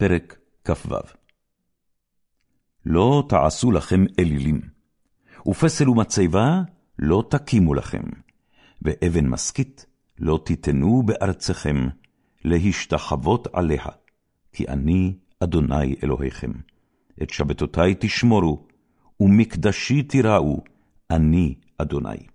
פרק כ"ו לא תעשו לכם אלילים, ופסל ומצבה לא תקימו לכם, ואבן משכית לא תיתנו בארצכם, להשתחוות עליה, כי אני אדוני אלוהיכם. את שבתותי תשמורו, ומקדשי תיראו, אני אדוני.